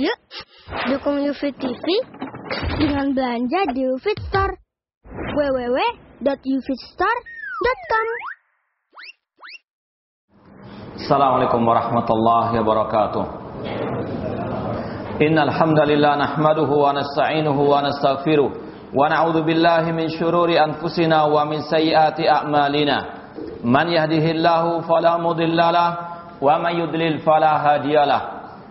Yuk, dukung UFIT TV dengan belanja di UFIT Store. www.ufitstore.com Assalamualaikum warahmatullahi wabarakatuh. Innal hamdalillah nahmaduhu wa nasta'inuhu wa nastaghfiruh wa na'udzu billahi min shururi anfusina wa min sayyiati a'malina. Man yahdihillahu fala mudhillalah wa man yudlil fala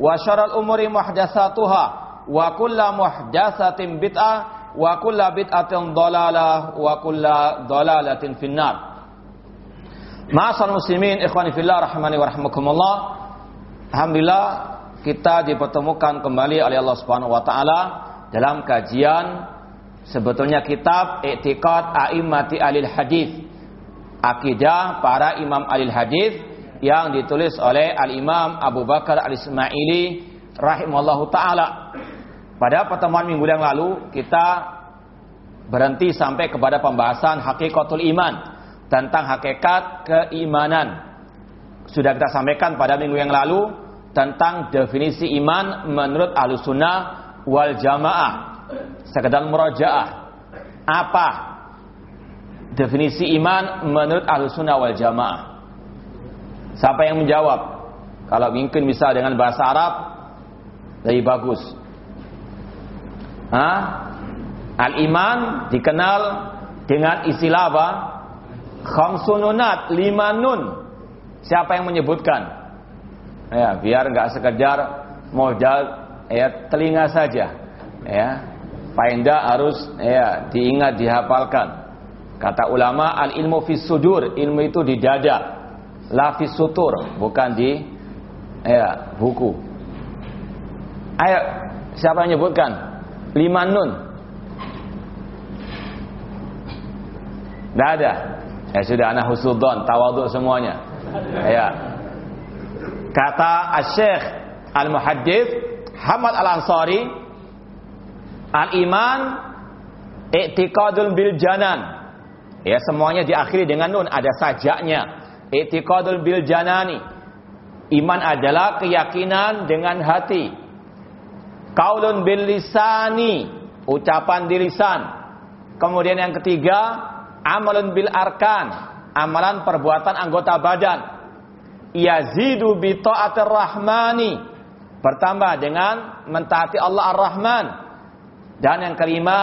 Wa syaral umuri muhdatsatuha wa kullu muhdatsatin bid'ah. Wa kullu bid'atin dhalalah wa kullu dhalalatin finnar. Ma'asal muslimin ikhwani fillah rahmani wa rahmakumullah Alhamdulillah kita dipertemukan kembali oleh Allah Subhanahu wa taala dalam kajian sebetulnya kitab I'tiqad A'immati Alil Hadis akidah para imam alil hadis yang ditulis oleh Al-Imam Abu Bakar Al-Ismaili rahimallahu taala. Pada pertemuan minggu yang lalu kita berhenti sampai kepada pembahasan hakikatul iman tentang hakikat keimanan. Sudah kita sampaikan pada minggu yang lalu tentang definisi iman menurut Ahlussunnah wal Jamaah. Sekedar murajaah. Apa definisi iman menurut Ahlussunnah wal Jamaah? Siapa yang menjawab? Kalau mungkin bisa dengan bahasa Arab lebih bagus. Hah? Al-iman dikenal dengan istilah apa? Khamsununat, lima nun. Siapa yang menyebutkan? Ya, biar nggak sekedar modal ya telinga saja. Ya. Fainda harus ya diingat dihafalkan. Kata ulama al ilmu fis sudur, ilmu itu di dada lafis sutur bukan di ya buku ayo siapa yang menyebutkan lima nun. Tidak ada. Ya sudah anak husudon tawaduk semuanya. Ya. Kata Syekh Al-Muhaddith Hamad Al-Ansari Al-Iman I'tiqadul bil janan. Ya semuanya diakhiri dengan nun ada sajaknya I'tiqadul bil janani. Iman adalah keyakinan dengan hati. Qaulun bil lisani, ucapan di lisan. Kemudian yang ketiga, amalun bil arkan, amalan perbuatan anggota badan. Yazidu bi ta'atir rahmani, bertambah dengan mentaati Allah Ar-Rahman. Dan yang kelima,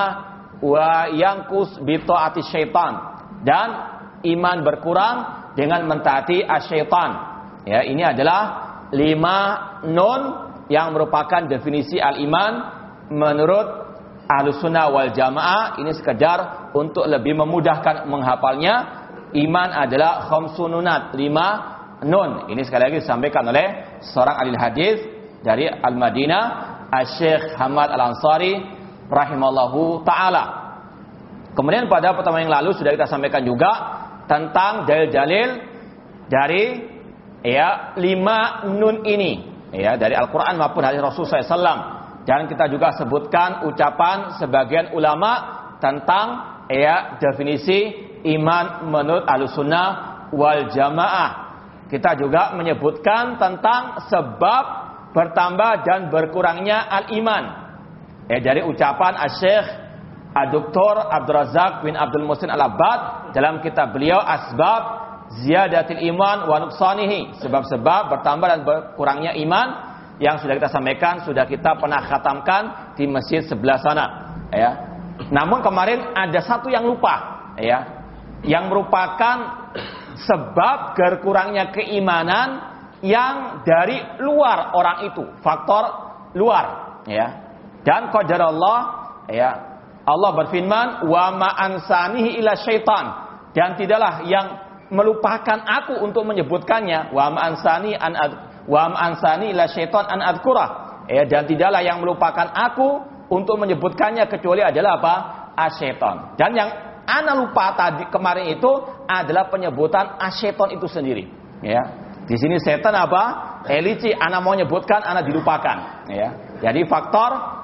wa yangkus bi ta'ati syaitan. Dan iman berkurang dengan mentaati asyaitan. Ya, ini adalah lima non yang merupakan definisi al-iman menurut Ahlussunnah wal Jamaah. Ini sekedar untuk lebih memudahkan menghafalnya. Iman adalah khamsununat, lima nun. Ini sekali lagi disampaikan oleh seorang ahli hadis dari Al-Madinah, Asy-Syaikh Hamad Al-Ansari rahimallahu taala. Kemudian pada pertemuan yang lalu sudah kita sampaikan juga tentang dalil-dalil dari ya lima nun ini ya dari Al-Qur'an maupun hadis Rasul SAW dan kita juga sebutkan ucapan sebagian ulama tentang ya definisi iman menurut Ahlussunnah wal Jamaah. Kita juga menyebutkan tentang sebab bertambah dan berkurangnya al-iman. Ya dari ucapan Asy-Syaikh Dr. Abdul Razak bin Abdul Musin Al-Abbad dalam kitab beliau Asbab Ziyadatil Iman wa Nuqsanihi sebab-sebab bertambah dan berkurangnya iman yang sudah kita sampaikan sudah kita pernah khatamkan di masjid sebelah sana ya. Namun kemarin ada satu yang lupa, ya. Yang merupakan sebab berkurangnya keimanan yang dari luar orang itu, faktor luar, ya. Dan qadar Allah, ya. Allah berfirman, "Wa ma ansanihi ila syaitan." Dan tidaklah yang melupakan aku untuk menyebutkannya, "Wa ma ansani an wa ma ansani ila syaitan an adkura." Ya, dan tidaklah yang melupakan aku untuk menyebutkannya kecuali adalah apa? Asyaiton. Dan yang ana lupa tadi kemarin itu adalah penyebutan asyaiton itu sendiri. Ya. Di sini setan apa? Elici, ana mau menyebutkan, ana dilupakan. Ya. Jadi faktor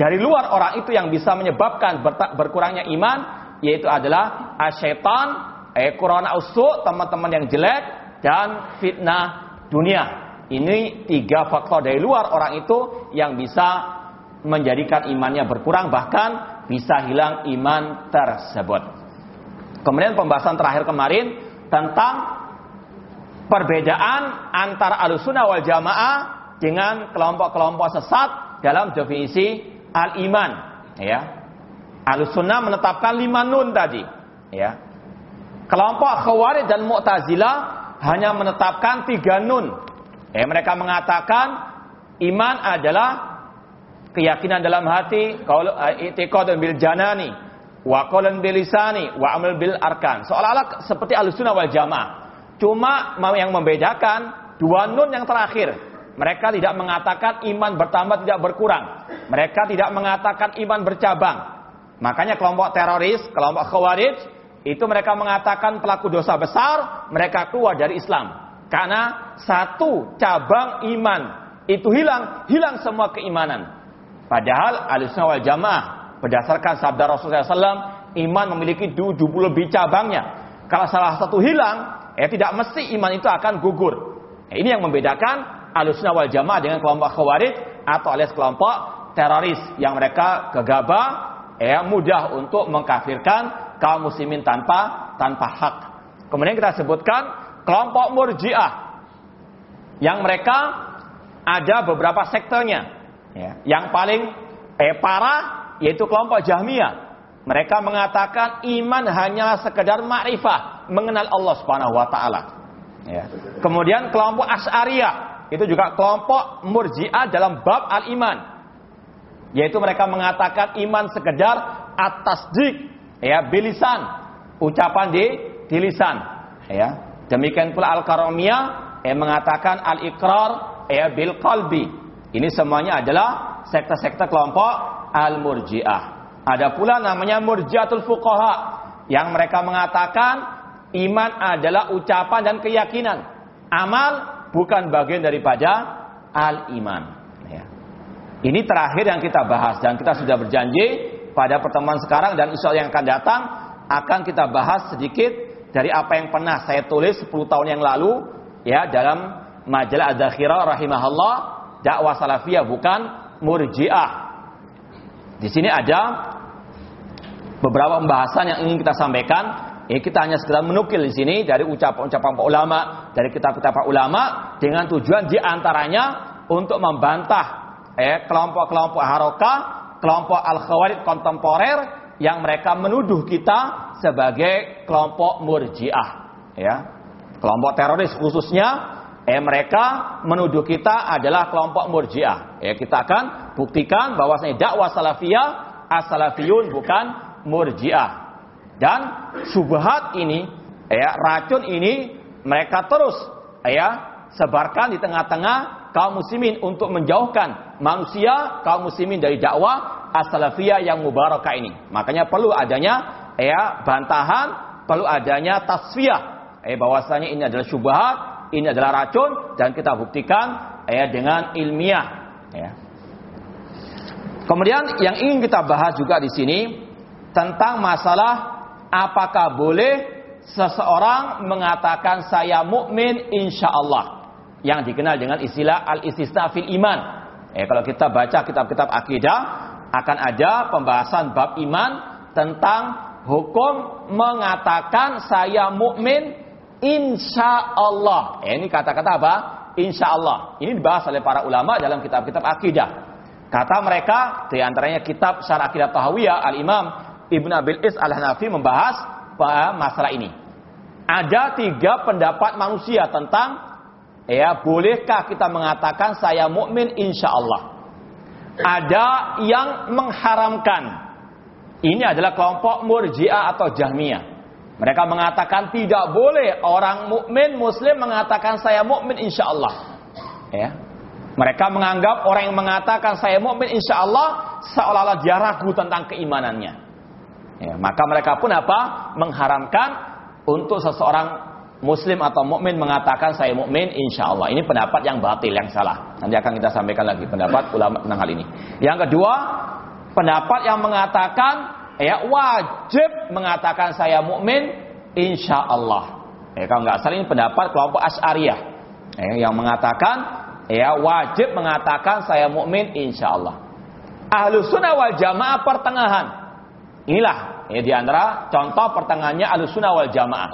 dari luar orang itu yang bisa menyebabkan berkurangnya iman yaitu adalah asyaiton, eh kurana usu, teman-teman yang jelek dan fitnah dunia. Ini tiga faktor dari luar orang itu yang bisa menjadikan imannya berkurang bahkan bisa hilang iman tersebut. Kemudian pembahasan terakhir kemarin tentang perbedaan antara alusuna wal jamaah dengan kelompok-kelompok sesat dalam definisi al-iman. Ya. Alusuna menetapkan lima nun tadi. Ya. Kelompok khawarij dan mu'tazilah hanya menetapkan tiga nun Eh, mereka mengatakan iman adalah keyakinan dalam hati, qaul eh, i'tiqadun bil janani, wa qawlan bil lisani, wa amal bil arkan. Seolah-olah seperti Ahlussunnah wal Jamaah. Cuma yang membedakan dua nun yang terakhir. Mereka tidak mengatakan iman bertambah tidak berkurang. Mereka tidak mengatakan iman bercabang. Makanya kelompok teroris, kelompok khawarij, itu mereka mengatakan pelaku dosa besar, mereka keluar dari Islam. Karena satu cabang iman itu hilang, hilang semua keimanan. Padahal Ahlussunnah wal Jamaah berdasarkan sabda Rasulullah SAW, iman memiliki 70 lebih cabangnya. Kalau salah satu hilang, ya tidak mesti iman itu akan gugur. Ya, ini yang membedakan Ahlussunnah wal Jamaah dengan kelompok Khawarij atau alias kelompok teroris yang mereka gegabah ya mudah untuk mengkafirkan kaum muslimin tanpa tanpa hak. Kemudian kita sebutkan kelompok Murji'ah yang mereka ada beberapa sektornya. Ya. Yang paling eh, parah yaitu kelompok Jahmiyah. Mereka mengatakan iman hanyalah sekedar makrifah, mengenal Allah Subhanahu wa taala. Ya. Kemudian kelompok Asy'ariyah itu juga kelompok Murji'ah dalam bab al-iman. Yaitu mereka mengatakan iman sekedar atas dik, ya bilisan, ucapan di di lisan, ya. Demikian pula Al-Karamiyah yang mengatakan al-iqrar ya bil qalbi. Ini semuanya adalah sekte-sekte kelompok al-murji'ah. Ada pula namanya murjiatul fuqaha yang mereka mengatakan iman adalah ucapan dan keyakinan. Amal bukan bagian daripada al-iman. Ya. Ini terakhir yang kita bahas dan kita sudah berjanji pada pertemuan sekarang dan insya yang akan datang akan kita bahas sedikit dari apa yang pernah saya tulis 10 tahun yang lalu ya dalam majalah Adzakhira rahimahullah dakwah salafiyah bukan murjiah. Di sini ada beberapa pembahasan yang ingin kita sampaikan. Ya, kita hanya sekedar menukil di sini dari ucapan-ucapan para ulama, dari kitab-kitab para ulama dengan tujuan di antaranya untuk membantah eh, kelompok-kelompok haroka, kelompok al-khawarij kontemporer yang mereka menuduh kita sebagai kelompok murjiah ya. Kelompok teroris khususnya eh mereka menuduh kita adalah kelompok murjiah. Ya kita akan buktikan bahwasanya dakwah salafiyah as-salafiyun bukan murjiah dan subhat ini ya racun ini mereka terus ya sebarkan di tengah-tengah kaum muslimin untuk menjauhkan manusia kaum muslimin dari dakwah as-salafiyah yang mubarakah ini. Makanya perlu adanya ya bantahan perlu adanya tasfiyah. Eh bahwasanya ini adalah syubhat ini adalah racun dan kita buktikan ya dengan ilmiah ya. Kemudian yang ingin kita bahas juga di sini tentang masalah apakah boleh seseorang mengatakan saya mukmin insya Allah yang dikenal dengan istilah al-istisna fil iman. Eh, kalau kita baca kitab-kitab akidah akan ada pembahasan bab iman tentang hukum mengatakan saya mukmin insya Allah. Eh, ini kata-kata apa? Insya Allah. Ini dibahas oleh para ulama dalam kitab-kitab akidah. Kata mereka, di antaranya kitab Syarah Aqidah Tahawiyah, Al-Imam Ibn Abil Is Al-Hanafi membahas masalah ini. Ada tiga pendapat manusia tentang ya bolehkah kita mengatakan saya mukmin insya Allah. Ada yang mengharamkan. Ini adalah kelompok Murji'ah atau Jahmiyah. Mereka mengatakan tidak boleh orang mukmin muslim mengatakan saya mukmin insya Allah. Ya, mereka menganggap orang yang mengatakan saya mukmin insya Allah seolah-olah dia ragu tentang keimanannya. Ya, maka mereka pun apa? Mengharamkan untuk seseorang Muslim atau mukmin mengatakan saya mukmin insya Allah. Ini pendapat yang batil yang salah. Nanti akan kita sampaikan lagi pendapat ulama tentang hal ini. Yang kedua, pendapat yang mengatakan ya wajib mengatakan saya mukmin insya Allah. Ya, kalau nggak salah ini pendapat kelompok Asy'ariyah ya, yang mengatakan ya wajib mengatakan saya mukmin insya Allah. Ahlu sunnah wal jamaah pertengahan. Inilah ya, di antara contoh pertengahannya ahlu sunnah wal jamaah.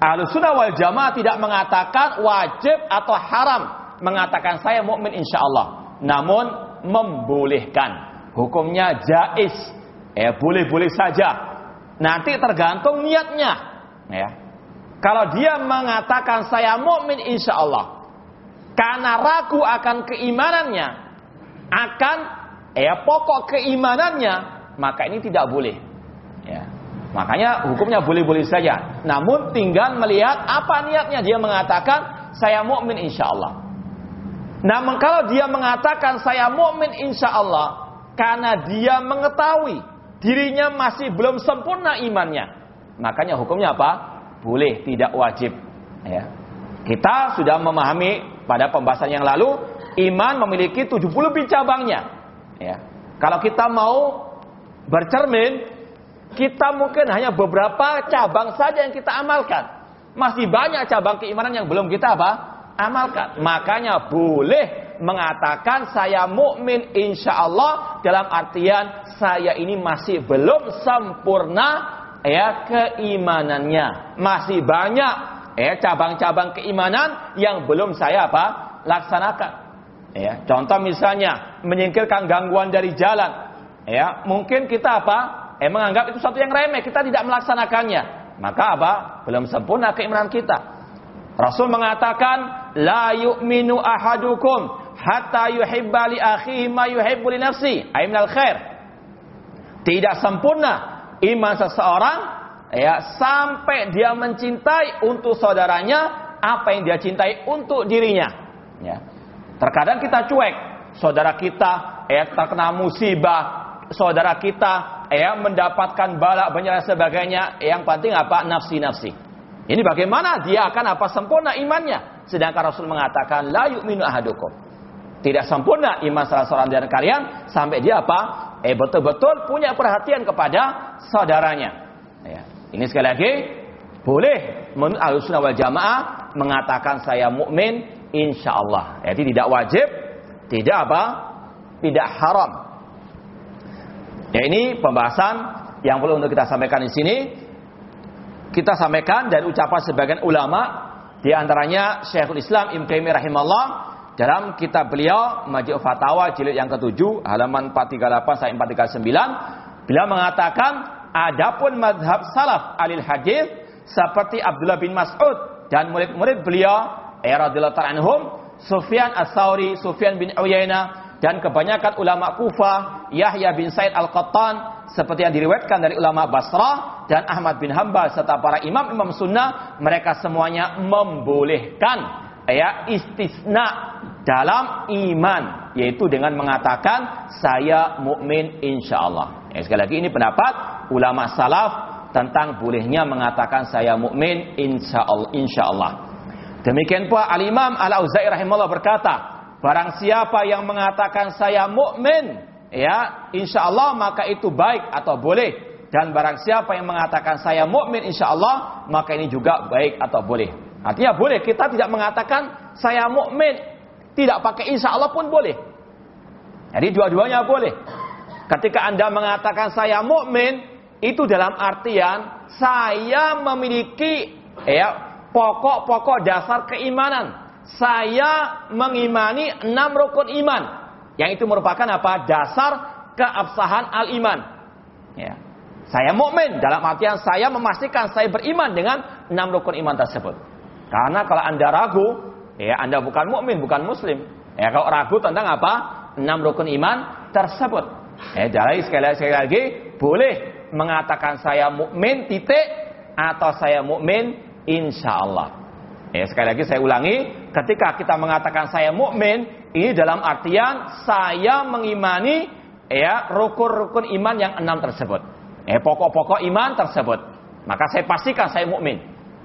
Ahlu sunnah wal jamaah tidak mengatakan wajib atau haram mengatakan saya mukmin insya Allah. Namun membolehkan. Hukumnya jais. Ya, boleh-boleh saja. Nanti tergantung niatnya. Ya. Kalau dia mengatakan saya mukmin insya Allah, karena ragu akan keimanannya, akan ya pokok keimanannya, maka ini tidak boleh. Ya. Makanya hukumnya boleh-boleh saja. Namun tinggal melihat apa niatnya dia mengatakan saya mukmin insya Allah. Namun kalau dia mengatakan saya mukmin insya Allah karena dia mengetahui dirinya masih belum sempurna imannya, makanya hukumnya apa? Boleh, tidak wajib. Ya. Kita sudah memahami pada pembahasan yang lalu, iman memiliki 70 lebih cabangnya. Ya. Kalau kita mau bercermin, kita mungkin hanya beberapa cabang saja yang kita amalkan. Masih banyak cabang keimanan yang belum kita apa? Amalkan. Makanya boleh mengatakan saya mukmin insya Allah dalam artian saya ini masih belum sempurna ya keimanannya. Masih banyak ya cabang-cabang keimanan yang belum saya apa laksanakan ya contoh misalnya menyingkirkan gangguan dari jalan ya mungkin kita apa? Eh menganggap itu satu yang remeh. Kita tidak melaksanakannya. Maka apa? Belum sempurna keimanan kita. Rasul mengatakan la yu'minu ahadukum hatta yuhibba li akhihi ma yuhibbu li nafsi. Ainal khair. Tidak sempurna iman seseorang ya sampai dia mencintai untuk saudaranya apa yang dia cintai untuk dirinya. Ya. Terkadang kita cuek. Saudara kita ya terkena musibah saudara kita ya mendapatkan balak banyak sebagainya. Yang penting apa? Nafsi-nafsi. Ini bagaimana? Dia akan apa? Sempurna imannya. Sedangkan Rasul mengatakan la yu'minu ahadukum. Tidak sempurna iman salah seorang dari kalian sampai dia apa? Eh betul-betul punya perhatian kepada saudaranya. Ya. Ini sekali lagi boleh menurut Ahlussunnah wal Jamaah mengatakan saya mukmin insya Allah. Jadi tidak wajib, tidak apa? Tidak haram. Ya ini pembahasan yang perlu untuk kita sampaikan di sini. Kita sampaikan dari ucapan sebagian ulama di antaranya Syekhul Islam Ibnu Taimiyah rahimahullah dalam kitab beliau Majmu' Fatawa jilid yang ketujuh halaman 438 sampai 439 beliau mengatakan Adapun madhab salaf alil hadis seperti Abdullah bin Mas'ud dan murid-murid beliau era anhum Sufyan as-Sauri, Sufyan bin Uyainah dan kebanyakan ulama Kufah, Yahya bin Said al-Qattan seperti yang diriwayatkan dari ulama Basrah dan Ahmad bin Hambal serta para imam-imam sunnah mereka semuanya membolehkan ya istisna dalam iman yaitu dengan mengatakan saya mukmin insyaallah. Ya, sekali lagi ini pendapat ulama salaf tentang bolehnya mengatakan saya mukmin insyaallah insyaallah. Demikian pula Al Imam Al Auza'i rahimahullah berkata, barang siapa yang mengatakan saya mukmin ya insyaallah maka itu baik atau boleh dan barang siapa yang mengatakan saya mukmin insyaallah maka ini juga baik atau boleh. Artinya boleh kita tidak mengatakan saya mukmin tidak pakai insyaallah pun boleh. Jadi dua-duanya boleh. Ketika Anda mengatakan saya mukmin, itu dalam artian saya memiliki ya pokok-pokok dasar keimanan. Saya mengimani enam rukun iman. Yang itu merupakan apa? Dasar keabsahan al-iman. Ya. Saya mukmin dalam artian saya memastikan saya beriman dengan enam rukun iman tersebut. Karena kalau Anda ragu, ya Anda bukan mukmin, bukan muslim. Ya kalau ragu tentang apa? Enam rukun iman tersebut. Ya, jadi sekali, sekali lagi boleh mengatakan saya mukmin titik atau saya mukmin insya Allah. Ya, sekali lagi saya ulangi, ketika kita mengatakan saya mukmin, ini dalam artian saya mengimani ya rukun-rukun iman yang enam tersebut eh, pokok-pokok iman tersebut. Maka saya pastikan saya mukmin.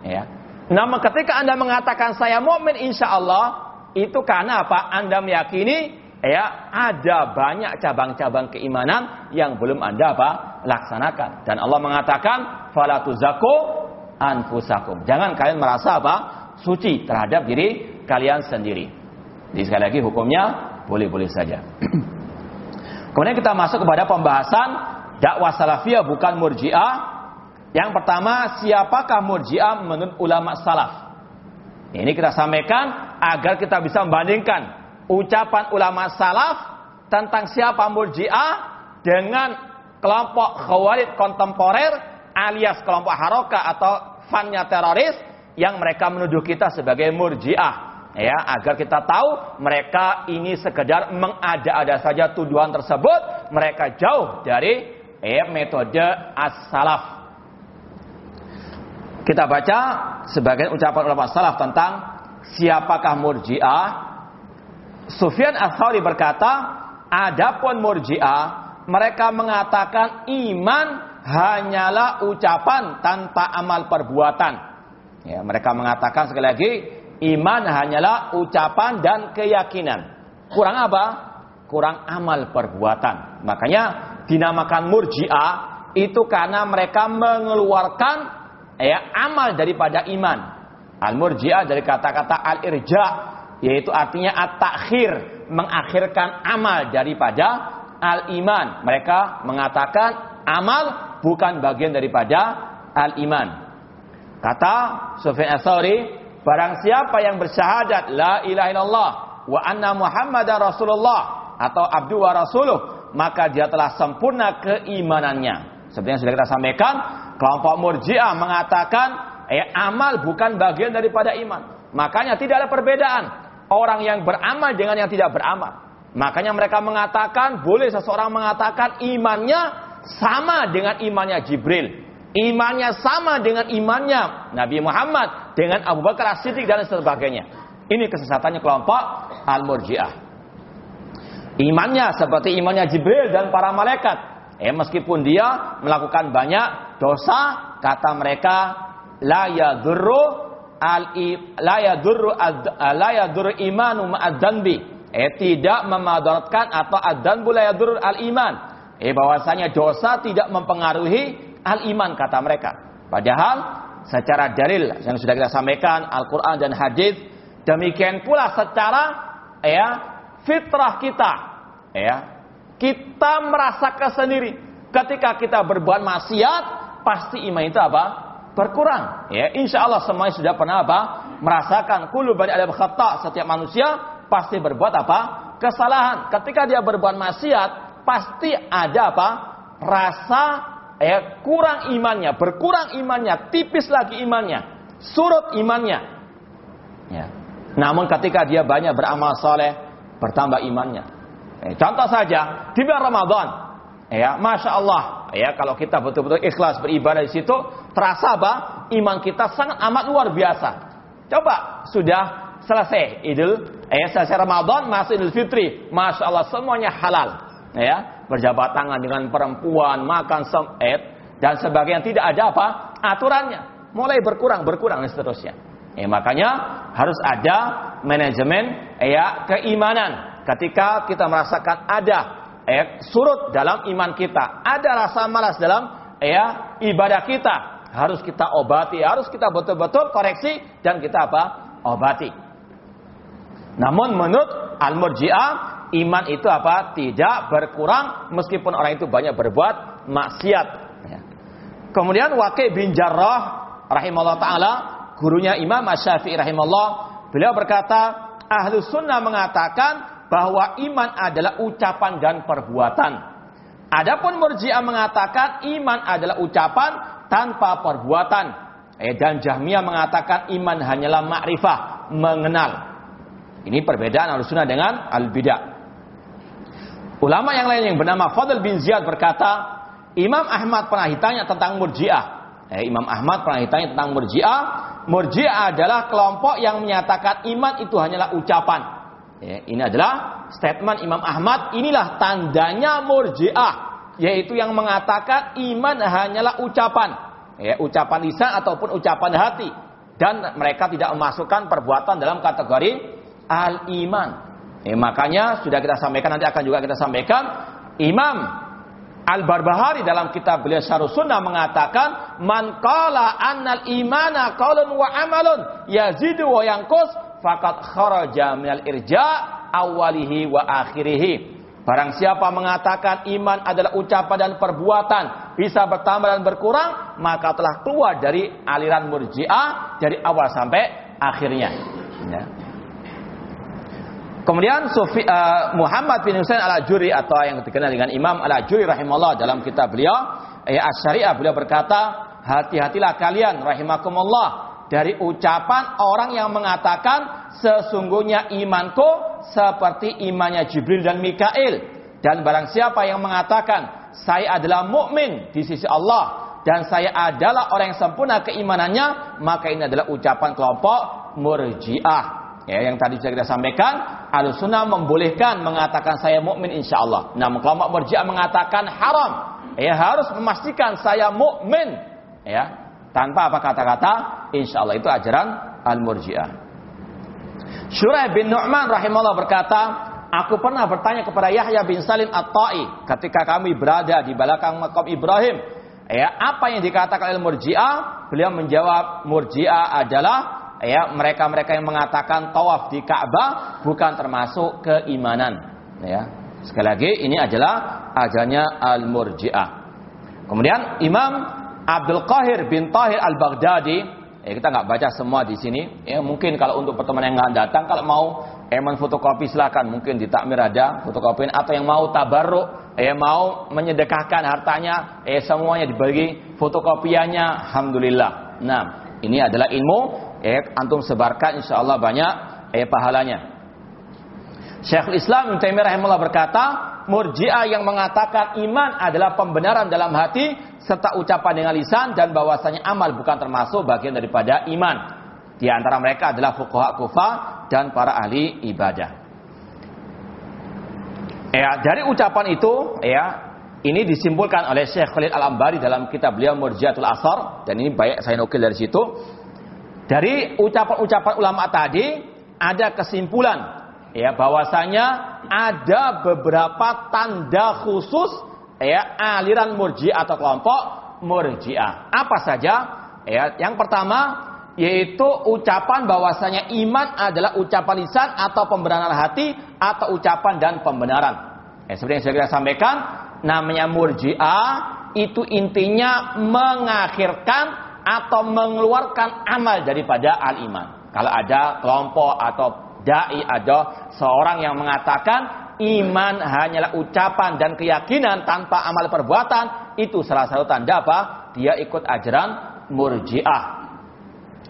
Ya. Namun ketika anda mengatakan saya mukmin, insya Allah itu karena apa? Anda meyakini ya ada banyak cabang-cabang keimanan yang belum anda apa laksanakan. Dan Allah mengatakan falatuzaku anfusakum. Jangan kalian merasa apa suci terhadap diri kalian sendiri. Jadi sekali lagi hukumnya boleh-boleh saja. Kemudian kita masuk kepada pembahasan dakwah salafiyah bukan murjiah. Yang pertama, siapakah murjiah menurut ulama salaf? Ini kita sampaikan agar kita bisa membandingkan ucapan ulama salaf tentang siapa murjiah dengan kelompok khawarij kontemporer alias kelompok haroka atau fannya teroris yang mereka menuduh kita sebagai murjiah ya agar kita tahu mereka ini sekedar mengada-ada saja tuduhan tersebut mereka jauh dari eh, metode as-salaf. Kita baca sebagian ucapan ulama salaf tentang siapakah murji'ah. Sufyan Ats-Tsauri berkata, adapun murji'ah mereka mengatakan iman hanyalah ucapan tanpa amal perbuatan. Ya, mereka mengatakan sekali lagi iman hanyalah ucapan dan keyakinan. Kurang apa? Kurang amal perbuatan. Makanya dinamakan murji'ah itu karena mereka mengeluarkan ya amal daripada iman. Al-murji'ah dari kata-kata al-irja yaitu artinya at-takhir, mengakhirkan amal daripada al-iman. Mereka mengatakan amal bukan bagian daripada al-iman. Kata Sufyan Ats-Tsauri, barang siapa yang bersyahadat la ilaha illallah wa anna muhammadar rasulullah atau abdu wa rasuluh maka dia telah sempurna keimanannya. Seperti yang sudah kita sampaikan, kelompok Murji'ah mengatakan eh, amal bukan bagian daripada iman. Makanya tidak ada perbedaan orang yang beramal dengan yang tidak beramal. Makanya mereka mengatakan boleh seseorang mengatakan imannya sama dengan imannya Jibril. Imannya sama dengan imannya Nabi Muhammad dengan Abu Bakar As-Siddiq dan sebagainya. Ini kesesatannya kelompok Al-Murji'ah. Imannya seperti imannya Jibril dan para malaikat. Eh meskipun dia melakukan banyak dosa, kata mereka la yadurru al la yadurru la imanu ma'adzanbi. Eh tidak memadaratkan atau adzanbu la al iman. Eh bahwasanya dosa tidak mempengaruhi al iman kata mereka. Padahal secara dalil yang sudah kita sampaikan Al-Qur'an dan hadis demikian pula secara ya fitrah kita. Ya kita merasakan sendiri ketika kita berbuat maksiat pasti iman itu apa? Berkurang. Ya insya Allah semuanya sudah pernah apa? Merasakan. Kulu bani ada khata. Setiap manusia pasti berbuat apa? Kesalahan. Ketika dia berbuat maksiat pasti ada apa? Rasa ya kurang imannya berkurang imannya tipis lagi imannya surut imannya. Ya. Namun ketika dia banyak beramal soleh bertambah imannya. Eh, contoh saja di bulan Ramadan, ya, masya Allah, ya kalau kita betul-betul ikhlas beribadah di situ, terasa apa? Iman kita sangat amat luar biasa. Coba sudah selesai Idul, eh selesai Ramadan, masuk Idul Fitri, masya Allah semuanya halal, ya, berjabat tangan dengan perempuan, makan semet dan sebagainya tidak ada apa aturannya, mulai berkurang berkurang dan seterusnya. Ya, makanya harus ada manajemen ya keimanan. Ketika kita merasakan ada ya, surut dalam iman kita, ada rasa malas dalam ya ibadah kita, harus kita obati, harus kita betul-betul koreksi dan kita apa? obati. Namun menurut Al-Murji'ah iman itu apa? tidak berkurang meskipun orang itu banyak berbuat maksiat. Ya. Kemudian Wakil bin Jarrah rahimahullah taala gurunya Imam Syafi'i rahimahullah, beliau berkata, ahlu sunnah mengatakan bahwa iman adalah ucapan dan perbuatan. Adapun Murji'ah mengatakan iman adalah ucapan tanpa perbuatan. Eh, dan Jahmiyah mengatakan iman hanyalah makrifah, mengenal. Ini perbedaan al-sunnah dengan al-bidah. Ulama yang lain yang bernama Fadl bin Ziyad berkata, Imam Ahmad pernah ditanya tentang Murji'ah. Eh, Imam Ahmad pernah ditanya tentang Murji'ah. Murji'ah adalah kelompok yang menyatakan iman itu hanyalah ucapan. Ya, ini adalah statement Imam Ahmad. Inilah tandanya murjiah, yaitu yang mengatakan iman hanyalah ucapan, ya, ucapan lisan ataupun ucapan hati, dan mereka tidak memasukkan perbuatan dalam kategori al-iman. Ya, makanya sudah kita sampaikan nanti akan juga kita sampaikan Imam Al-Barbahari dalam kitab beliau Syarh Sunnah mengatakan man qala annal imana qaulun wa amalun yazidu wa yanqus fakat kharaja minal irja awalihi wa akhirihi. Barang siapa mengatakan iman adalah ucapan dan perbuatan bisa bertambah dan berkurang, maka telah keluar dari aliran murjiah dari awal sampai akhirnya. Kemudian Sufi, uh, Muhammad bin Husain al-Ajuri atau yang dikenal dengan Imam al-Ajuri rahimahullah dalam kitab beliau, eh, As-Syariah beliau berkata, hati-hatilah kalian rahimakumullah dari ucapan orang yang mengatakan sesungguhnya imanku seperti imannya Jibril dan Mikail. Dan barang siapa yang mengatakan saya adalah mukmin di sisi Allah dan saya adalah orang yang sempurna keimanannya maka ini adalah ucapan kelompok murjiah ya yang tadi sudah kita sampaikan al-sunnah membolehkan mengatakan saya mukmin insya Allah namun kelompok murjiah mengatakan haram ya harus memastikan saya mukmin ya tanpa apa kata-kata, insya Allah itu ajaran Al-Murji'ah. Syuraih bin Nu'man rahimahullah berkata, Aku pernah bertanya kepada Yahya bin Salim At-Ta'i ketika kami berada di belakang makam Ibrahim. Ya, apa yang dikatakan oleh Murji'ah? Beliau menjawab, Murji'ah adalah ya mereka-mereka yang mengatakan tawaf di Ka'bah bukan termasuk keimanan. Ya. Sekali lagi ini adalah ajarnya Al-Murji'ah. Kemudian Imam Abdul Qahir bin Tahir Al-Baghdadi, ya kita nggak baca semua di sini. Ya mungkin kalau untuk pertemuan yang nggak datang, kalau mau eman fotokopi silakan, mungkin di takmir ada fotokopi atau yang mau tabarruk, ya mau menyedekahkan hartanya, eh semuanya dibagi fotokopiannya, alhamdulillah. Nah, ini adalah ilmu, eh antum sebarkan insya Allah banyak eh pahalanya. Syekhul Islam Ibnu Taimiyah rahimahullah berkata, Murji'ah yang mengatakan iman adalah pembenaran dalam hati serta ucapan dengan lisan dan bahwasanya amal bukan termasuk bagian daripada iman. Di antara mereka adalah fuqaha kufa dan para ahli ibadah. Ya, dari ucapan itu, ya, ini disimpulkan oleh Syekh Khalid Al-Ambari dalam kitab beliau Murjiatul Asar dan ini banyak saya nukil dari situ. Dari ucapan-ucapan ulama tadi ada kesimpulan ya bahwasanya ada beberapa tanda khusus ya aliran murji atau kelompok murjiah. Apa saja? Ya, yang pertama yaitu ucapan bahwasanya iman adalah ucapan lisan atau pembenaran hati atau ucapan dan pembenaran. Ya, seperti yang sudah kita sampaikan, namanya murjiah itu intinya mengakhirkan atau mengeluarkan amal daripada al-iman. Kalau ada kelompok atau dai ada seorang yang mengatakan iman hanyalah ucapan dan keyakinan tanpa amal perbuatan, itu salah satu tanda apa? Dia ikut ajaran murjiah.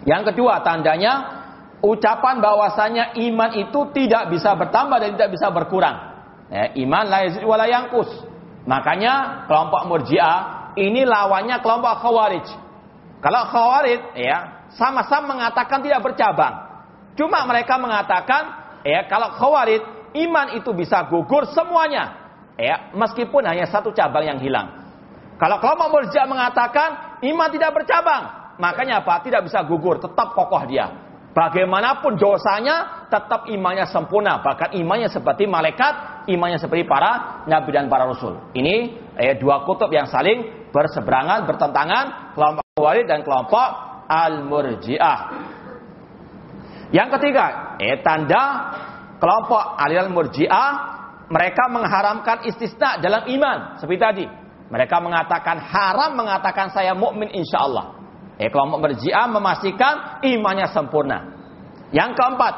Yang kedua tandanya, ucapan bahwasanya iman itu tidak bisa bertambah dan tidak bisa berkurang. Ya, iman la yazid wa Makanya kelompok murjiah ini lawannya kelompok khawarij. Kalau khawarij ya sama-sama mengatakan tidak bercabang. Cuma mereka mengatakan ya kalau khawarij iman itu bisa gugur semuanya. Ya, meskipun hanya satu cabang yang hilang. Kalau kelompok murjiah mengatakan iman tidak bercabang, makanya apa? Tidak bisa gugur, tetap kokoh dia. Bagaimanapun dosanya, tetap imannya sempurna. Bahkan imannya seperti malaikat, imannya seperti para nabi dan para rasul. Ini eh, dua kutub yang saling berseberangan, bertentangan, kelompok Khawarij dan kelompok Al-Murji'ah. Yang ketiga, eh, tanda kelompok aliran murjiah mereka mengharamkan istisna dalam iman seperti tadi. Mereka mengatakan haram mengatakan saya mukmin insya Allah. Eh, kelompok murjiah memastikan imannya sempurna. Yang keempat,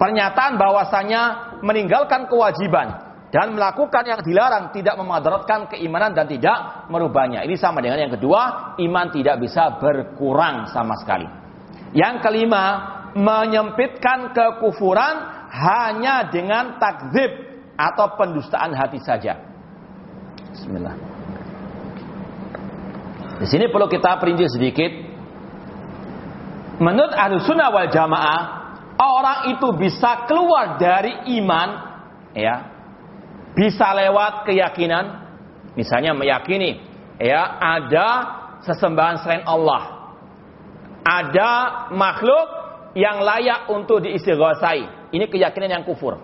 pernyataan bahwasanya meninggalkan kewajiban dan melakukan yang dilarang tidak memadaratkan keimanan dan tidak merubahnya. Ini sama dengan yang kedua, iman tidak bisa berkurang sama sekali. Yang kelima, menyempitkan kekufuran hanya dengan takzib atau pendustaan hati saja. Bismillah. Di sini perlu kita perinci sedikit. Menurut ahlu sunnah wal jamaah, orang itu bisa keluar dari iman, ya, bisa lewat keyakinan, misalnya meyakini ya ada sesembahan selain Allah. Ada makhluk yang layak untuk diistighosai. Ini keyakinan yang kufur.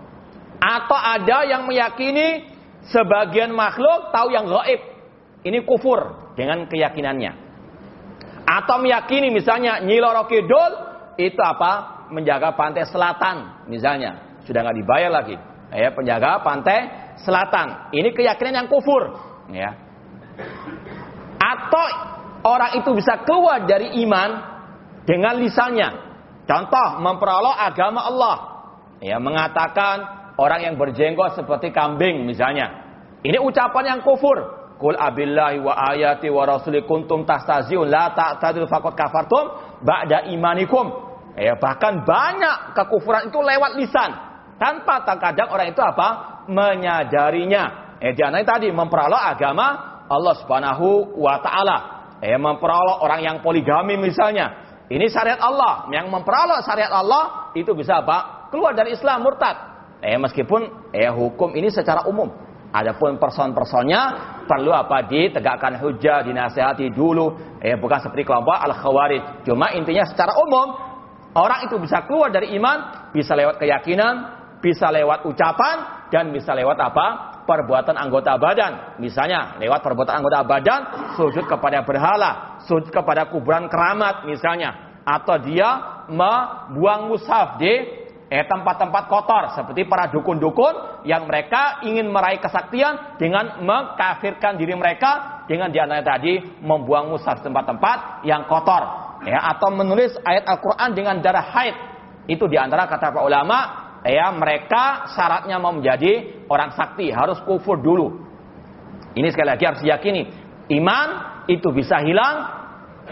Atau ada yang meyakini sebagian makhluk tahu yang gaib. Ini kufur dengan keyakinannya. Atau meyakini misalnya Nyi Loro Kidul itu apa? Menjaga pantai selatan misalnya. Sudah nggak dibayar lagi. Ya, penjaga pantai selatan. Ini keyakinan yang kufur, ya. Atau orang itu bisa keluar dari iman dengan lisannya. Contoh memperolok agama Allah. Ya, mengatakan orang yang berjenggot seperti kambing misalnya. Ini ucapan yang kufur. Kul abillahi wa ayati wa rasuli kuntum tastaziun la ta'tadiru faqad kafartum ba'da imanikum. Ya, bahkan banyak kekufuran itu lewat lisan. Tanpa terkadang orang itu apa? Menyadarinya. Eh, di tadi memperolok agama Allah Subhanahu wa taala. Eh, memperolok orang yang poligami misalnya. Ini syariat Allah. Yang memperolok syariat Allah itu bisa apa? Keluar dari Islam murtad. Eh, meskipun eh hukum ini secara umum. Adapun person-personnya perlu apa ditegakkan hujah, dinasehati dulu. Eh bukan seperti kelompok al-khawarij. Cuma intinya secara umum orang itu bisa keluar dari iman, bisa lewat keyakinan, bisa lewat ucapan, dan bisa lewat apa? Perbuatan anggota badan. Misalnya lewat perbuatan anggota badan, sujud kepada berhala, sujud kepada kuburan keramat misalnya. Atau dia membuang mushaf di eh, tempat-tempat kotor seperti para dukun-dukun yang mereka ingin meraih kesaktian dengan mengkafirkan diri mereka dengan di antara tadi membuang mushaf tempat-tempat yang kotor ya atau menulis ayat Al-Qur'an dengan darah haid itu di antara kata para ulama ya mereka syaratnya mau menjadi orang sakti harus kufur dulu. Ini sekali lagi harus diyakini. Iman itu bisa hilang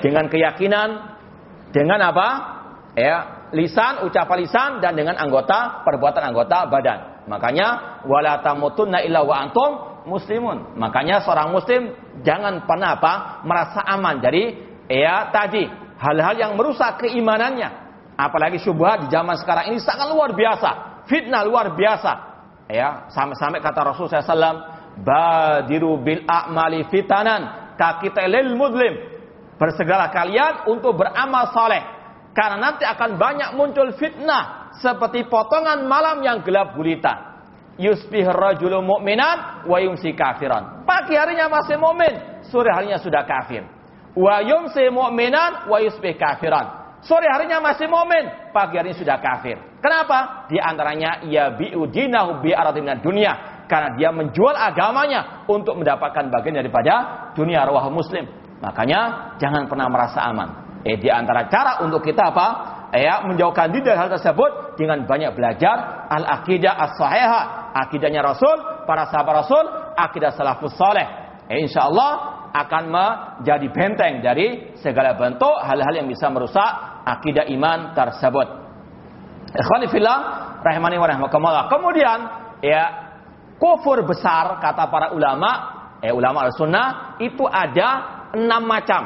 dengan keyakinan dengan apa? Ya, lisan, ucapan lisan dan dengan anggota perbuatan anggota badan. Makanya wala tamutunna illa wa antum muslimun. Makanya seorang muslim jangan pernah apa? merasa aman dari ya tadi hal-hal yang merusak keimanannya. Apalagi syubhat di zaman sekarang ini sangat luar biasa. Fitnah luar biasa. Ya, sampai-sampai kata Rasul SAW, Badiru bil a'mali fitanan kakitelil muslim. Bersegala kalian untuk beramal soleh. Karena nanti akan banyak muncul fitnah. Seperti potongan malam yang gelap gulita. Yusbih rajulu mu'minan wa yumsi kafiran. Pagi harinya masih mu'min. Sore harinya sudah kafir. Wa yumsi mu'minan wa yusbih kafiran Sore harinya masih momen, pagi harinya sudah kafir. Kenapa? Di antaranya ia biudinahu bi dunia karena dia menjual agamanya untuk mendapatkan bagian daripada dunia arwah muslim. Makanya jangan pernah merasa aman. Eh di antara cara untuk kita apa? Eh, ya, menjauhkan diri dari hal tersebut dengan banyak belajar al-aqidah as-sahihah, akidahnya Rasul, para sahabat Rasul, akidah salafus saleh. Eh, insyaallah akan menjadi benteng dari segala bentuk hal-hal yang bisa merusak akidah iman tersebut. Ikhwani fillah rahimani wa rahimakumullah. Kemudian ya kufur besar kata para ulama, eh ulama al-sunnah itu ada enam macam.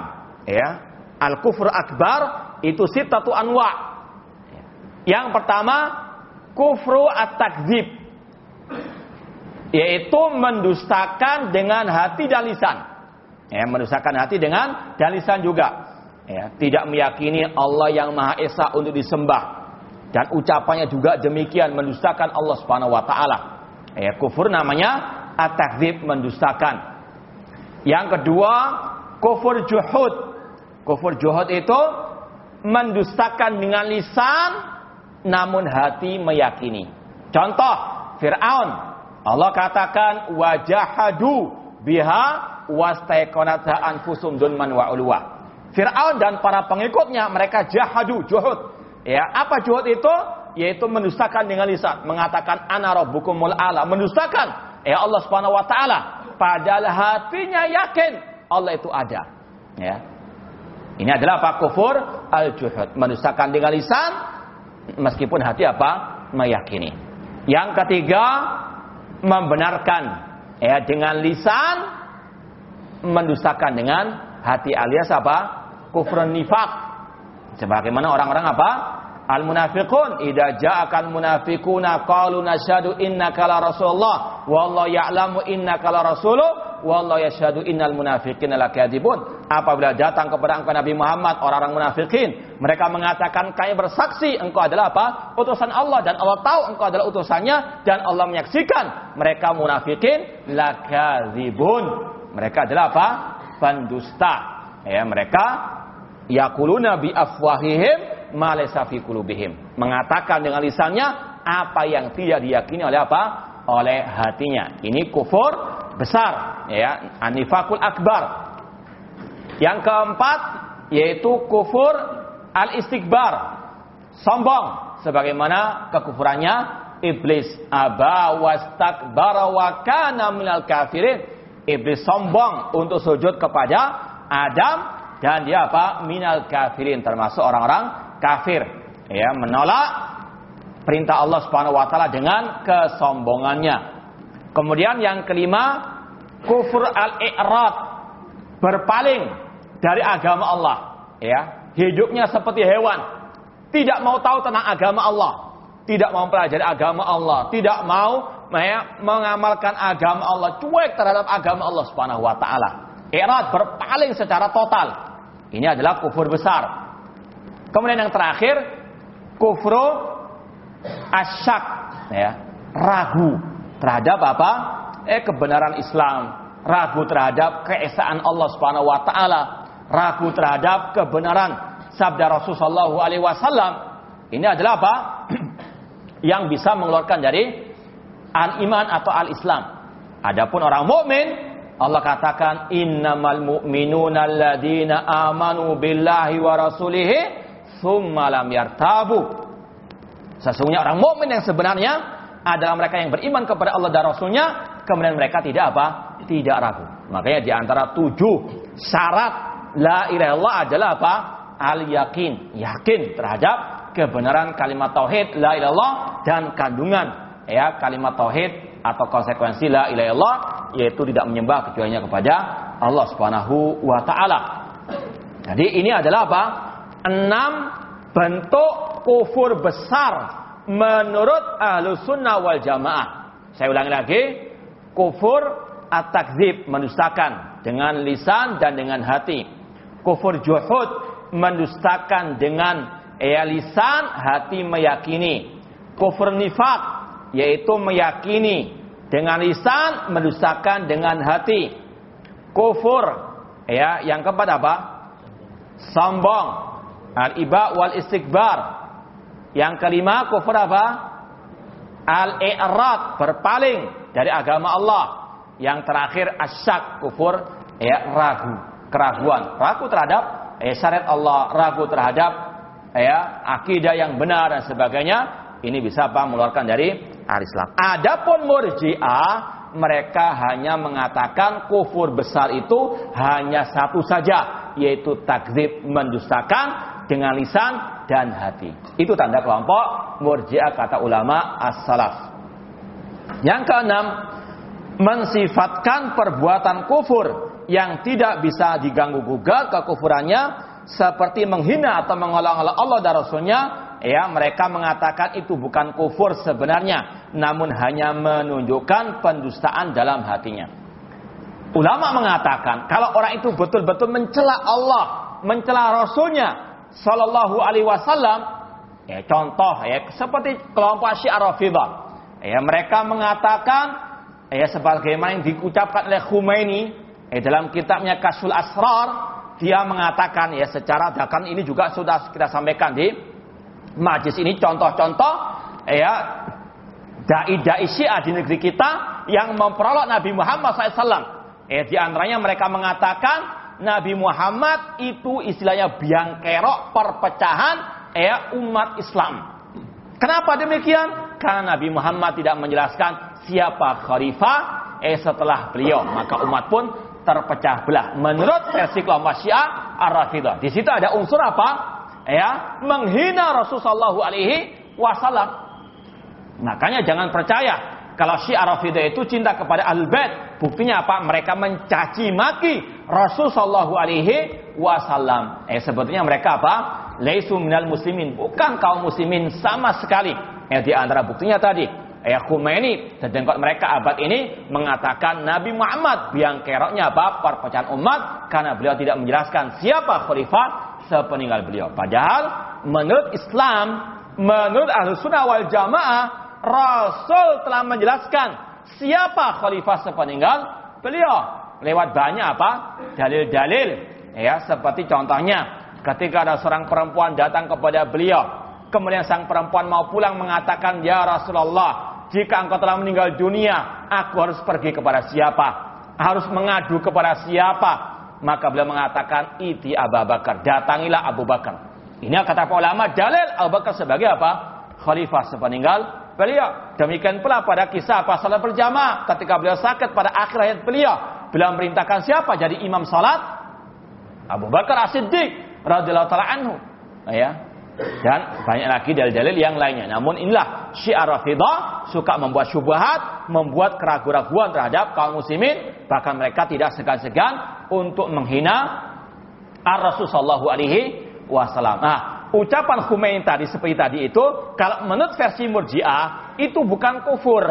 Ya. Al-kufur akbar itu sitatu anwa. Yang pertama kufru at-takzib yaitu mendustakan dengan hati dan lisan. Ya, mendustakan hati dengan dan lisan juga. Ya, tidak meyakini Allah yang Maha Esa untuk disembah. Dan ucapannya juga demikian mendustakan Allah Subhanahu wa taala. Ya, kufur namanya at-takdzib mendustakan. Yang kedua, kufur juhud. Kufur juhud itu mendustakan dengan lisan namun hati meyakini. Contoh, Firaun. Allah katakan wajahadu biha wastaiqanatha anfusum dunman wa ulwa. Fir'aun dan para pengikutnya mereka jahadu juhud. Ya, apa juhud itu? yaitu mendustakan dengan lisan, mengatakan ana rabbukumul ala, mendustakan ya Allah Subhanahu wa taala, padahal hatinya yakin Allah itu ada. Ya. Ini adalah apa? Kufur al-juhud, mendustakan dengan lisan meskipun hati apa? meyakini. Yang ketiga, membenarkan ya dengan lisan mendustakan dengan hati alias apa? kufur nifak. Sebagaimana orang-orang apa? Al munafiqun idza ja'akal munafiquna qalu nashhadu innaka la rasulullah wallahu ya'lamu innaka la rasuluh wallahu yashhadu innal munafiqina lakadzibun. Apabila datang kepada engkau Nabi Muhammad orang-orang munafikin, mereka mengatakan kami bersaksi engkau adalah apa? utusan Allah dan Allah tahu engkau adalah utusannya dan Allah menyaksikan mereka munafikin lakadzibun. Mereka adalah apa? Pendusta. Ya, mereka yakuluna bi afwahihim malaysa fi qulubihim. Mengatakan dengan lisannya apa yang tidak diyakini oleh apa? Oleh hatinya. Ini kufur besar, ya, anifakul akbar. Yang keempat yaitu kufur al-istikbar. Sombong sebagaimana kekufurannya iblis aba wastakbara wa kana kafirin. Iblis sombong untuk sujud kepada Adam dan dia apa? Minal kafirin termasuk orang-orang kafir ya menolak perintah Allah Subhanahu wa taala dengan kesombongannya. Kemudian yang kelima, kufur al-i'rad, berpaling dari agama Allah, ya. Hidupnya seperti hewan, tidak mau tahu tentang agama Allah, tidak mau pelajari agama Allah, tidak mau mengamalkan agama Allah, cuek terhadap agama Allah Subhanahu wa taala. I'rad berpaling secara total. Ini adalah kufur besar. Kemudian yang terakhir kufru asyak ya, ragu terhadap apa? Eh kebenaran Islam, ragu terhadap keesaan Allah Subhanahu wa taala, ragu terhadap kebenaran sabda Rasulullah alaihi wasallam. Ini adalah apa? yang bisa mengeluarkan dari al-iman atau al-Islam. Adapun orang mukmin Allah katakan innamal mu'minuna alladzina amanu billahi wa rasulihi summa lam yartabu. Sesungguhnya orang mukmin yang sebenarnya adalah mereka yang beriman kepada Allah dan Rasulnya, kemudian mereka tidak apa? Tidak ragu. Makanya di antara tujuh syarat la ilaha illallah adalah apa? Al yakin, yakin terhadap kebenaran kalimat tauhid la ilallah dan kandungan ya kalimat tauhid atau konsekuensi la ilaha illallah yaitu tidak menyembah kecuali kepada Allah Subhanahu wa taala. Jadi ini adalah apa? enam bentuk kufur besar menurut ahlu sunnah wal jamaah. Saya ulangi lagi, kufur at-takzib, mendustakan dengan lisan dan dengan hati. Kufur juhud, mendustakan dengan ya, lisan, hati meyakini. Kufur nifak, yaitu meyakini dengan lisan, mendustakan dengan hati. Kufur, ya, yang keempat apa? Sombong, Al-iba wal istighbar. Yang kelima kufur apa? Al-i'rad, berpaling dari agama Allah. Yang terakhir asyak, kufur ya ragu, keraguan, ragu terhadap ya, syariat Allah, ragu terhadap ya akidah yang benar dan sebagainya. Ini bisa apa mengeluarkan dari al-Islam. Adapun Murji'ah mereka hanya mengatakan kufur besar itu hanya satu saja yaitu takzib mendustakan dengan lisan dan hati. Itu tanda kelompok murjiah kata ulama as-salaf. Yang keenam, mensifatkan perbuatan kufur yang tidak bisa diganggu gugat kekufurannya seperti menghina atau mengolok-olok Allah dan Rasulnya ya mereka mengatakan itu bukan kufur sebenarnya namun hanya menunjukkan pendustaan dalam hatinya. Ulama mengatakan kalau orang itu betul-betul mencela Allah mencela Rasulnya Sallallahu Alaihi Wasallam, ya contoh ya seperti kelompok Syiah Rafidah, ya mereka mengatakan ya sebagaimana yang diucapkan oleh Khomeini ya, dalam kitabnya Kasul Asrar, dia mengatakan ya secara dakan ini juga sudah kita sampaikan di majlis ini contoh-contoh ya dai-dai Syiah di negeri kita yang memperolok Nabi Muhammad SAW. Eh, di antaranya mereka mengatakan Nabi Muhammad itu istilahnya biang kerok perpecahan ya umat Islam. Kenapa demikian? Karena Nabi Muhammad tidak menjelaskan siapa khalifah eh setelah beliau. Maka umat pun terpecah belah. Menurut versi kelompok Syiah Ar-Rafidah. Di situ ada unsur apa? Ya, menghina Rasulullah alaihi wasallam. Makanya jangan percaya kalau Syiah Rafidah itu cinta kepada Ahlul Bait. Buktinya apa? Mereka mencaci maki Rasulullah alaihi wasallam. Eh sebetulnya mereka apa? laisu minal muslimin, bukan kaum muslimin sama sekali. Yang di antara buktinya tadi, Ya Khomeini, sedangkan mereka abad ini mengatakan Nabi Muhammad biang keroknya apa? Perpecahan umat karena beliau tidak menjelaskan siapa khalifah sepeninggal beliau. Padahal menurut Islam, menurut Ahlu Sunnah wal Jamaah, Rasul telah menjelaskan siapa khalifah sepeninggal beliau lewat banyak apa? Dalil-dalil ya seperti contohnya Ketika ada seorang perempuan datang kepada beliau, kemudian sang perempuan mau pulang mengatakan, "Ya Rasulullah, jika engkau telah meninggal dunia, aku harus pergi kepada siapa? Harus mengadu kepada siapa?" Maka beliau mengatakan, "Iti Abu Bakar, datangilah Abu Bakar." Ini kata para ulama dalil Abu Bakar sebagai apa? Khalifah sepeninggal beliau. Demikian pula pada kisah apa salat berjamaah ketika beliau sakit pada akhir hayat beliau. Beliau memerintahkan siapa jadi imam salat? Abu Bakar As-Siddiq radhiyallahu taala anhu. Ya. Dan banyak lagi dalil-dalil yang lainnya. Namun inilah Syiar Rafidah suka membuat syubhat, membuat keraguan-keraguan terhadap kaum muslimin, bahkan mereka tidak segan-segan untuk menghina Ar-Rasul sallallahu alaihi wasallam. Nah, ucapan Khomeini tadi seperti tadi itu kalau menurut versi Murji'ah itu bukan kufur,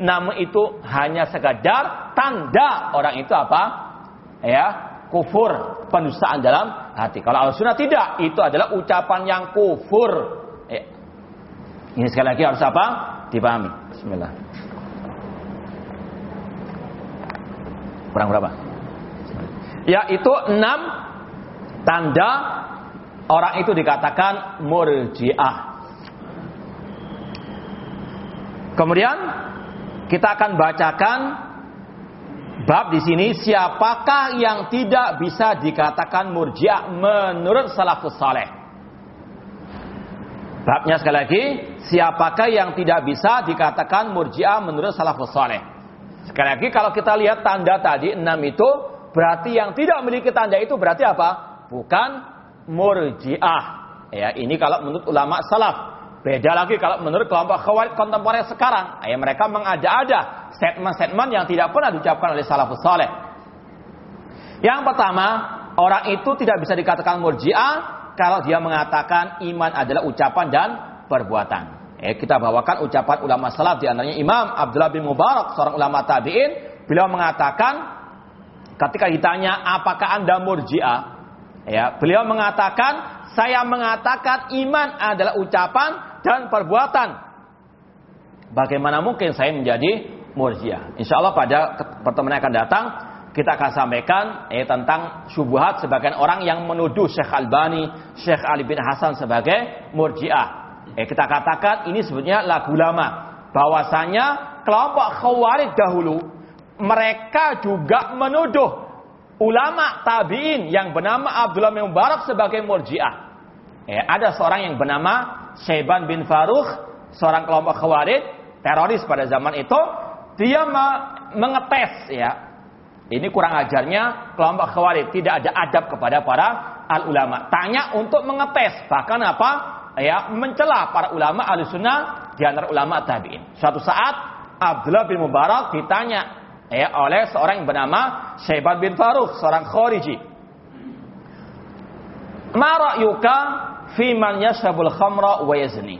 namun itu hanya sekadar tanda orang itu apa? Ya, kufur, penustaan dalam hati. Kalau al-sunnah tidak, itu adalah ucapan yang kufur. Ya. Ini sekali lagi harus apa? Dipahami. Bismillah. Kurang berapa? Ya, itu enam tanda orang itu dikatakan murjiah. Kemudian kita akan bacakan Bab di sini siapakah yang tidak bisa dikatakan murjiah menurut salafus saleh? Babnya sekali lagi, siapakah yang tidak bisa dikatakan murjiah menurut salafus saleh? Sekali lagi kalau kita lihat tanda tadi enam itu berarti yang tidak memiliki tanda itu berarti apa? Bukan murjiah. Ya, ini kalau menurut ulama salaf. Beda lagi kalau menurut kelompok khawarij kontemporer sekarang. Ya, mereka mengada-ada statement-statement yang tidak pernah diucapkan oleh salafus saleh. Yang pertama, orang itu tidak bisa dikatakan murji'ah kalau dia mengatakan iman adalah ucapan dan perbuatan. Eh, kita bawakan ucapan ulama salaf di antaranya Imam Abdullah bin Mubarak, seorang ulama tabi'in, beliau mengatakan ketika ditanya apakah Anda murji'ah? Ya, beliau mengatakan saya mengatakan iman adalah ucapan dan perbuatan. Bagaimana mungkin saya menjadi Murjiah. Insya Allah pada pertemuan yang akan datang kita akan sampaikan eh, tentang syubhat sebagian orang yang menuduh Syekh Albani, Syekh Ali bin Hasan sebagai Murjiah. Eh, kita katakan ini sebetulnya lagu lama. Bahwasanya kelompok Khawarij dahulu mereka juga menuduh ulama tabi'in yang bernama Abdullah bin Mubarak sebagai Murjiah. Eh, ada seorang yang bernama Syaiban bin Faruq, seorang kelompok Khawarij, teroris pada zaman itu, dia mengetes ya. Ini kurang ajarnya kelompok khawarij tidak ada adab kepada para al ulama. Tanya untuk mengetes, bahkan apa? Ya, mencela para ulama al sunnah di antara ulama tabiin. Suatu saat Abdullah bin Mubarak ditanya ya oleh seorang yang bernama Syaiban bin Faruq, seorang khawariji. Ma ra'yuka fi man yashrabul khamra wa yazni?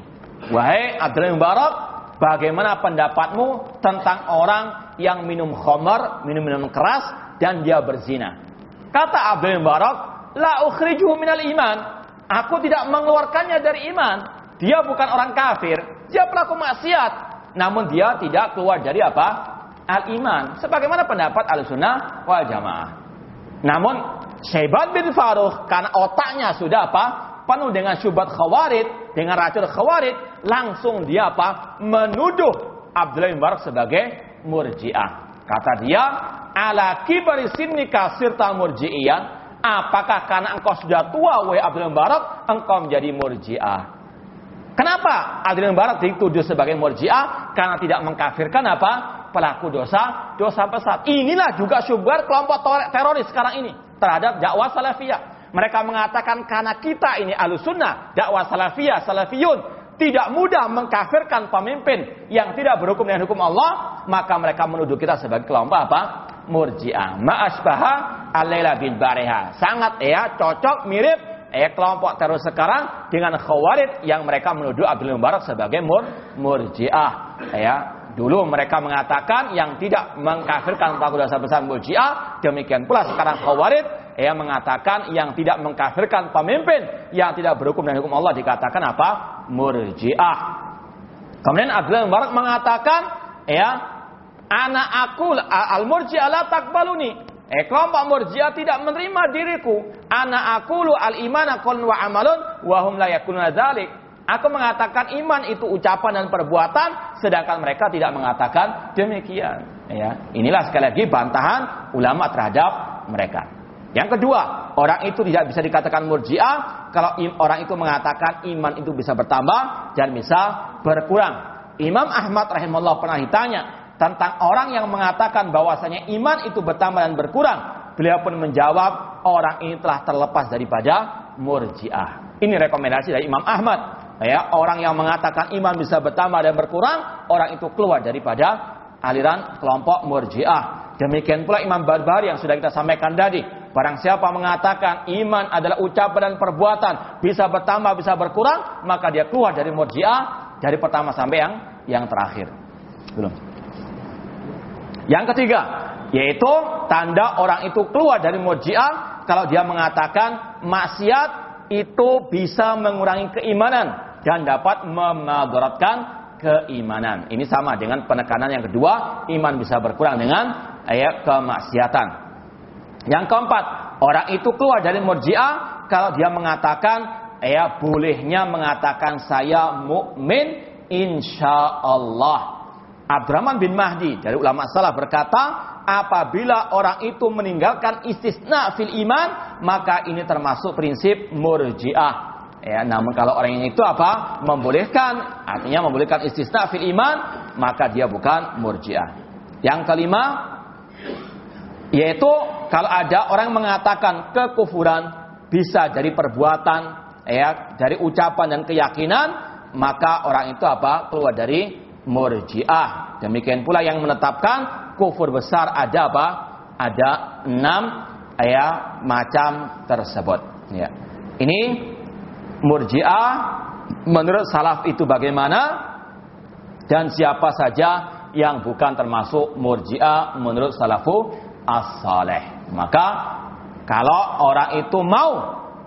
Wahai bin Mubarak, Bagaimana pendapatmu tentang orang yang minum khamar, minum-minum keras dan dia berzina? Kata Abdul Barak, la ukhrijuhu minal iman. Aku tidak mengeluarkannya dari iman. Dia bukan orang kafir, dia pelaku maksiat. Namun dia tidak keluar dari apa? Al-iman. Sebagaimana pendapat al-sunnah wal jamaah. Namun Syaibat bin Faruq karena otaknya sudah apa? Penuh dengan syubhat khawarid, dengan racun khawarid, langsung dia apa? Menuduh Abdullah bin Barak sebagai murjiah. Kata dia, ala kibari sinnika sirta murji'iyan. Apakah karena engkau sudah tua, wahai Abdullah bin Barak, engkau menjadi murjiah? Kenapa Adrian Barat dituduh sebagai murjiah? Karena tidak mengkafirkan apa? Pelaku dosa, dosa besar. Inilah juga syubhat kelompok teroris sekarang ini terhadap dakwah salafiyah. Mereka mengatakan karena kita ini alusunnah, dakwah salafiyah, salafiyun, tidak mudah mengkafirkan pemimpin yang tidak berhukum dengan hukum Allah, maka mereka menuduh kita sebagai kelompok apa? Murji'ah. Ma'asbaha alaila bin bareha. Sangat ya, cocok, mirip eh kelompok terus sekarang dengan khawarid yang mereka menuduh Abdul Mubarak sebagai mur murjiah ya dulu mereka mengatakan yang tidak mengkafirkan pelaku dosa besar murjiah demikian pula sekarang khawarid yang mengatakan yang tidak mengkafirkan pemimpin yang tidak berhukum dengan hukum Allah dikatakan apa murjiah kemudian Abdul Mubarak mengatakan ya anak aku al murjiah la takbaluni Eh kelompok murjiah tidak menerima diriku. Ana akulu al iman akun wa amalun wa hum la. Aku mengatakan iman itu ucapan dan perbuatan, sedangkan mereka tidak mengatakan demikian. Ya, inilah sekali lagi bantahan ulama terhadap mereka. Yang kedua, orang itu tidak bisa dikatakan murjiah kalau orang itu mengatakan iman itu bisa bertambah dan bisa berkurang. Imam Ahmad rahimahullah pernah ditanya, tentang orang yang mengatakan bahwasanya iman itu bertambah dan berkurang. Beliau pun menjawab, orang ini telah terlepas daripada murjiah. Ini rekomendasi dari Imam Ahmad. Ya, orang yang mengatakan iman bisa bertambah dan berkurang, orang itu keluar daripada aliran kelompok murjiah. Demikian pula Imam Barbari yang sudah kita sampaikan tadi. Barang siapa mengatakan iman adalah ucapan dan perbuatan, bisa bertambah, bisa berkurang, maka dia keluar dari murjiah dari pertama sampai yang yang terakhir. Belum. Yang ketiga, yaitu tanda orang itu keluar dari murjiah kalau dia mengatakan maksiat itu bisa mengurangi keimanan dan dapat memadaratkan keimanan. Ini sama dengan penekanan yang kedua, iman bisa berkurang dengan ayat kemaksiatan. Yang keempat, orang itu keluar dari murjiah kalau dia mengatakan ya bolehnya mengatakan saya mukmin insya Allah Abdurrahman bin Mahdi dari ulama salah berkata, apabila orang itu meninggalkan istisna fil iman, maka ini termasuk prinsip murjiah. Ya, namun kalau orang yang itu apa? Membolehkan, artinya membolehkan istisna fil iman, maka dia bukan murjiah. Yang kelima, yaitu kalau ada orang mengatakan kekufuran bisa dari perbuatan, ya, dari ucapan dan keyakinan, maka orang itu apa? Keluar dari murjiah. Demikian pula yang menetapkan kufur besar ada apa? Ada enam ya macam tersebut. Ya. Ini murjiah menurut salaf itu bagaimana? Dan siapa saja yang bukan termasuk murjiah menurut salafu as-saleh. Maka kalau orang itu mau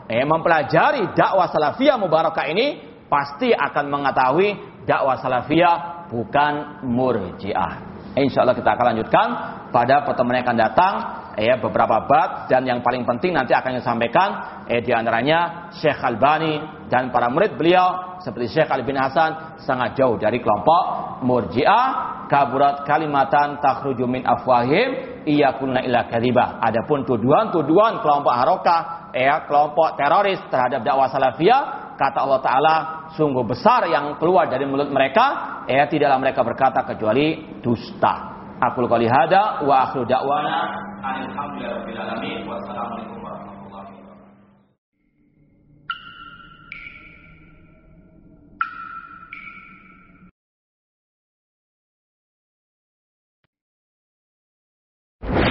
eh, mempelajari dakwah salafiyah mubarakah ini pasti akan mengetahui dakwah salafiyah bukan murjiah. Insya Allah kita akan lanjutkan pada pertemuan yang akan datang ya beberapa bab dan yang paling penting nanti akan saya sampaikan eh, di antaranya Syekh Albani dan para murid beliau seperti Syekh Ali bin Hasan sangat jauh dari kelompok murjiah kaburat kalimatan takhruju min afwahim kunna illa kadhibah. Adapun tuduhan-tuduhan kelompok harokah ya kelompok teroris terhadap dakwah salafiyah kata Allah Ta'ala sungguh besar yang keluar dari mulut mereka ya tidaklah mereka berkata kecuali dusta. Aku qali hada wa akhiru da'wana alhamdulillahirabbil alamin wassalamualaikum